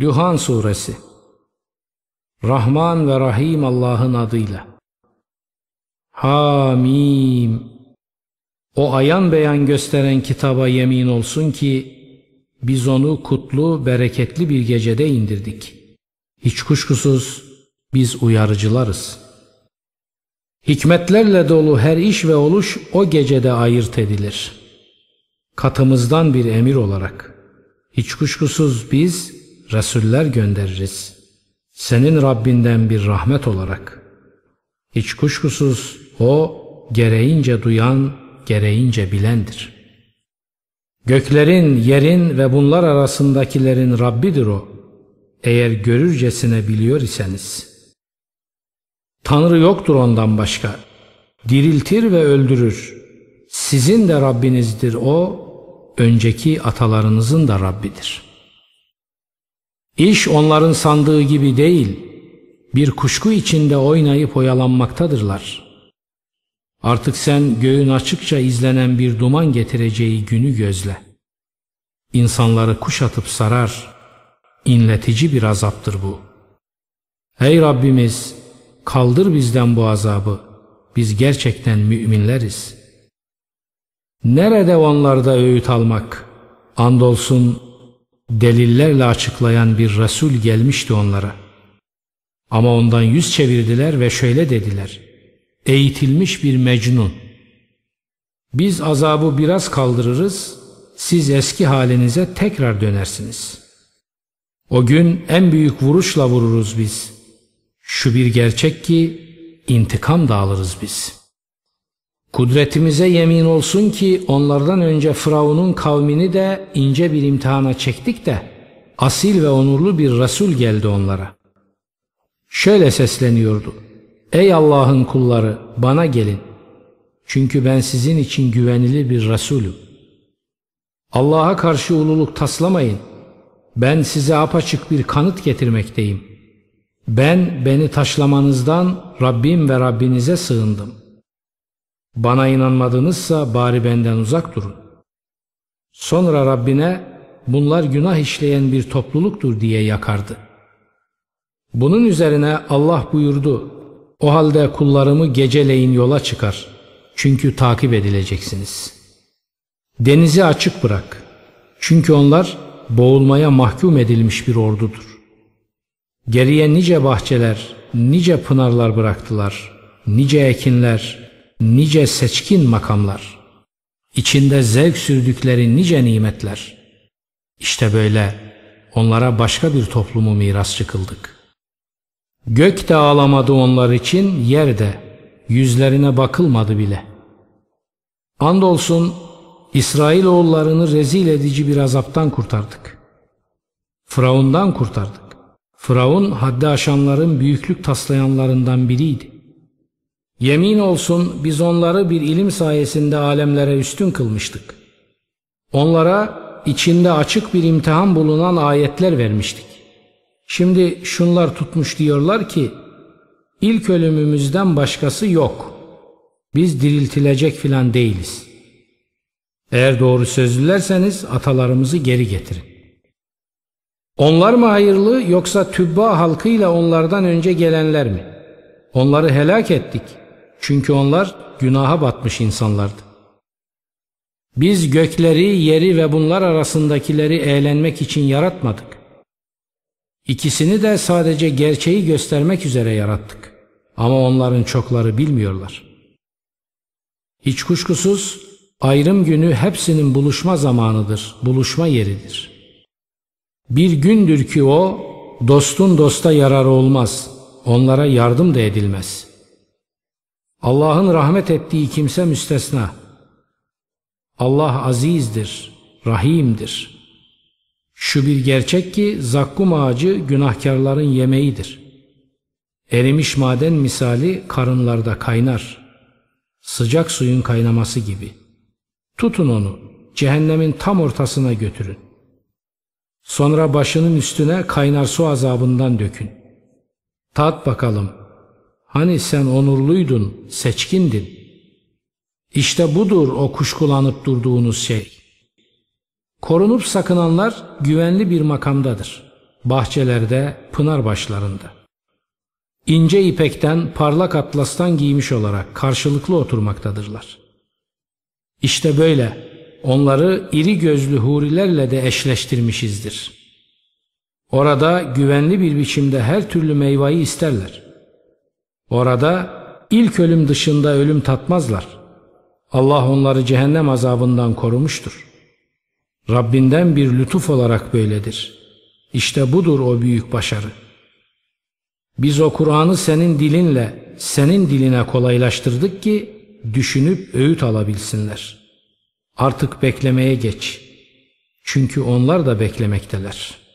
Duhan Suresi Rahman ve Rahim Allah'ın adıyla Hamim O ayan beyan gösteren kitaba yemin olsun ki biz onu kutlu, bereketli bir gecede indirdik. Hiç kuşkusuz biz uyarıcılarız. Hikmetlerle dolu her iş ve oluş o gecede ayırt edilir. Katımızdan bir emir olarak. Hiç kuşkusuz biz Resuller göndeririz. Senin Rabbinden bir rahmet olarak. Hiç kuşkusuz o gereğince duyan, gereğince bilendir. Göklerin, yerin ve bunlar arasındakilerin Rabbidir o. Eğer görürcesine biliyor iseniz. Tanrı yoktur ondan başka. Diriltir ve öldürür. Sizin de Rabbinizdir o, önceki atalarınızın da Rabbidir.'' İş onların sandığı gibi değil, bir kuşku içinde oynayıp oyalanmaktadırlar. Artık sen göğün açıkça izlenen bir duman getireceği günü gözle. İnsanları kuşatıp sarar, inletici bir azaptır bu. Ey Rabbimiz, kaldır bizden bu azabı, biz gerçekten müminleriz. Nerede onlarda öğüt almak? Andolsun delillerle açıklayan bir Resul gelmişti onlara. Ama ondan yüz çevirdiler ve şöyle dediler. Eğitilmiş bir mecnun. Biz azabı biraz kaldırırız, siz eski halinize tekrar dönersiniz. O gün en büyük vuruşla vururuz biz. Şu bir gerçek ki intikam da alırız biz.'' Kudretimize yemin olsun ki onlardan önce Firavun'un kavmini de ince bir imtihana çektik de asil ve onurlu bir Resul geldi onlara. Şöyle sesleniyordu. Ey Allah'ın kulları bana gelin. Çünkü ben sizin için güvenilir bir Resulüm. Allah'a karşı ululuk taslamayın. Ben size apaçık bir kanıt getirmekteyim. Ben beni taşlamanızdan Rabbim ve Rabbinize sığındım.'' Bana inanmadınızsa bari benden uzak durun. Sonra Rabbine bunlar günah işleyen bir topluluktur diye yakardı. Bunun üzerine Allah buyurdu. O halde kullarımı geceleyin yola çıkar. Çünkü takip edileceksiniz. Denizi açık bırak. Çünkü onlar boğulmaya mahkum edilmiş bir ordudur. Geriye nice bahçeler, nice pınarlar bıraktılar, nice ekinler, nice seçkin makamlar, içinde zevk sürdükleri nice nimetler. İşte böyle onlara başka bir toplumu miras çıkıldık. Gök de ağlamadı onlar için, yer de, yüzlerine bakılmadı bile. Andolsun İsrailoğullarını rezil edici bir azaptan kurtardık. Firavundan kurtardık. Firavun haddi aşanların büyüklük taslayanlarından biriydi. Yemin olsun biz onları bir ilim sayesinde alemlere üstün kılmıştık. Onlara içinde açık bir imtihan bulunan ayetler vermiştik. Şimdi şunlar tutmuş diyorlar ki ilk ölümümüzden başkası yok. Biz diriltilecek filan değiliz. Eğer doğru sözlülerseniz atalarımızı geri getirin. Onlar mı hayırlı yoksa tübba halkıyla onlardan önce gelenler mi? Onları helak ettik.'' Çünkü onlar günaha batmış insanlardı. Biz gökleri, yeri ve bunlar arasındakileri eğlenmek için yaratmadık. İkisini de sadece gerçeği göstermek üzere yarattık. Ama onların çokları bilmiyorlar. Hiç kuşkusuz ayrım günü hepsinin buluşma zamanıdır, buluşma yeridir. Bir gündür ki o, dostun dosta yararı olmaz, onlara yardım da edilmez.'' Allah'ın rahmet ettiği kimse müstesna. Allah azizdir, rahimdir. Şu bir gerçek ki zakkum ağacı günahkarların yemeğidir. Erimiş maden misali karınlarda kaynar. Sıcak suyun kaynaması gibi. Tutun onu, cehennemin tam ortasına götürün. Sonra başının üstüne kaynar su azabından dökün. Tat bakalım Hani sen onurluydun, seçkindin. İşte budur o kuşkulanıp durduğunuz şey. Korunup sakınanlar güvenli bir makamdadır. bahçelerde, pınar başlarında. İnce ipekten, parlak atlastan giymiş olarak karşılıklı oturmaktadırlar. İşte böyle onları iri gözlü hurilerle de eşleştirmişizdir. Orada güvenli bir biçimde her türlü meyveyi isterler. Orada ilk ölüm dışında ölüm tatmazlar. Allah onları cehennem azabından korumuştur. Rabbinden bir lütuf olarak böyledir. İşte budur o büyük başarı. Biz o Kur'an'ı senin dilinle, senin diline kolaylaştırdık ki düşünüp öğüt alabilsinler. Artık beklemeye geç. Çünkü onlar da beklemekteler.''